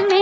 में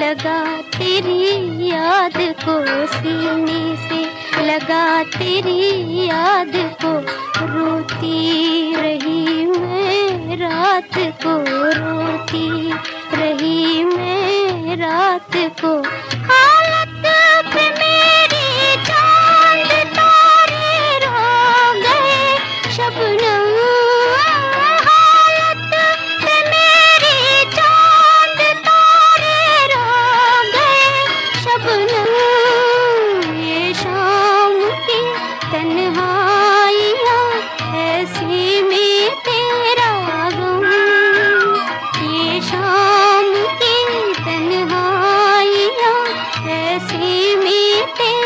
लगा तेरी याद को, सीने से लगा तेरी याद को। रोती रही मैं रात को, रोती रही मैं रात को। ऐसी में